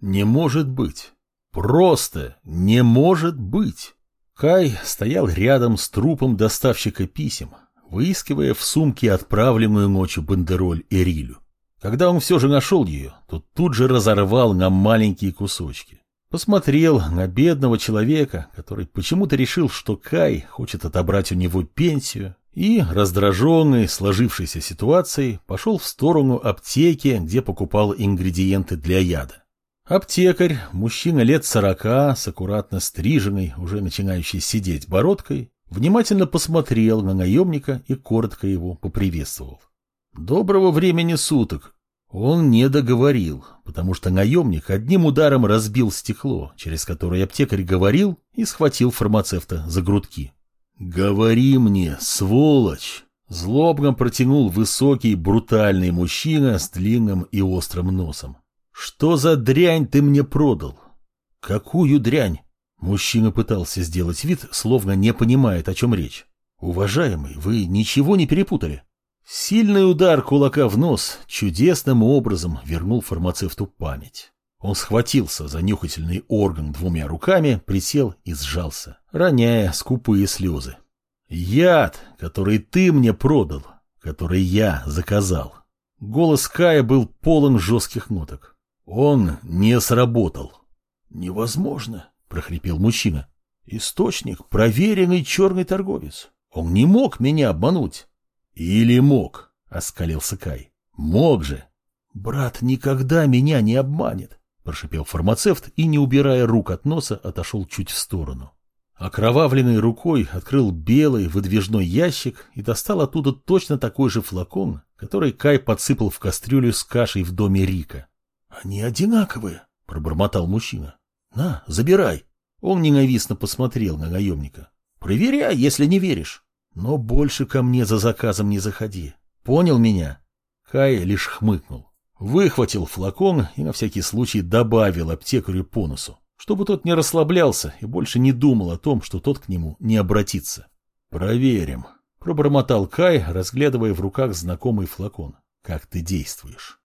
Не может быть. Просто не может быть. Кай стоял рядом с трупом доставщика писем, выискивая в сумке отправленную ночью бандероль Эрилю. Когда он все же нашел ее, то тут же разорвал на маленькие кусочки. Посмотрел на бедного человека, который почему-то решил, что Кай хочет отобрать у него пенсию, и, раздраженный сложившейся ситуацией, пошел в сторону аптеки, где покупал ингредиенты для яда. Аптекарь, мужчина лет сорока, с аккуратно стриженной, уже начинающей сидеть бородкой, внимательно посмотрел на наемника и коротко его поприветствовал. «Доброго времени суток!» Он не договорил, потому что наемник одним ударом разбил стекло, через которое аптекарь говорил и схватил фармацевта за грудки. «Говори мне, сволочь!» Злобно протянул высокий, брутальный мужчина с длинным и острым носом. «Что за дрянь ты мне продал?» «Какую дрянь?» Мужчина пытался сделать вид, словно не понимает, о чем речь. «Уважаемый, вы ничего не перепутали?» Сильный удар кулака в нос чудесным образом вернул фармацевту память. Он схватился за нюхательный орган двумя руками, присел и сжался, роняя скупые слезы. «Яд, который ты мне продал, который я заказал». Голос Кая был полон жестких ноток. Он не сработал. «Невозможно», — прохрипел мужчина. «Источник — проверенный черный торговец. Он не мог меня обмануть». «Или мог», — оскалился Кай. «Мог же». «Брат никогда меня не обманет», — прошипел фармацевт и, не убирая рук от носа, отошел чуть в сторону. Окровавленной рукой открыл белый выдвижной ящик и достал оттуда точно такой же флакон, который Кай подсыпал в кастрюлю с кашей в доме Рика. «Они одинаковые», — пробормотал мужчина. «На, забирай». Он ненавистно посмотрел на наемника. «Проверяй, если не веришь. Но больше ко мне за заказом не заходи. Понял меня?» Кай лишь хмыкнул. Выхватил флакон и на всякий случай добавил аптекарю по носу, чтобы тот не расслаблялся и больше не думал о том, что тот к нему не обратится. «Проверим», — пробормотал Кай, разглядывая в руках знакомый флакон. «Как ты действуешь?»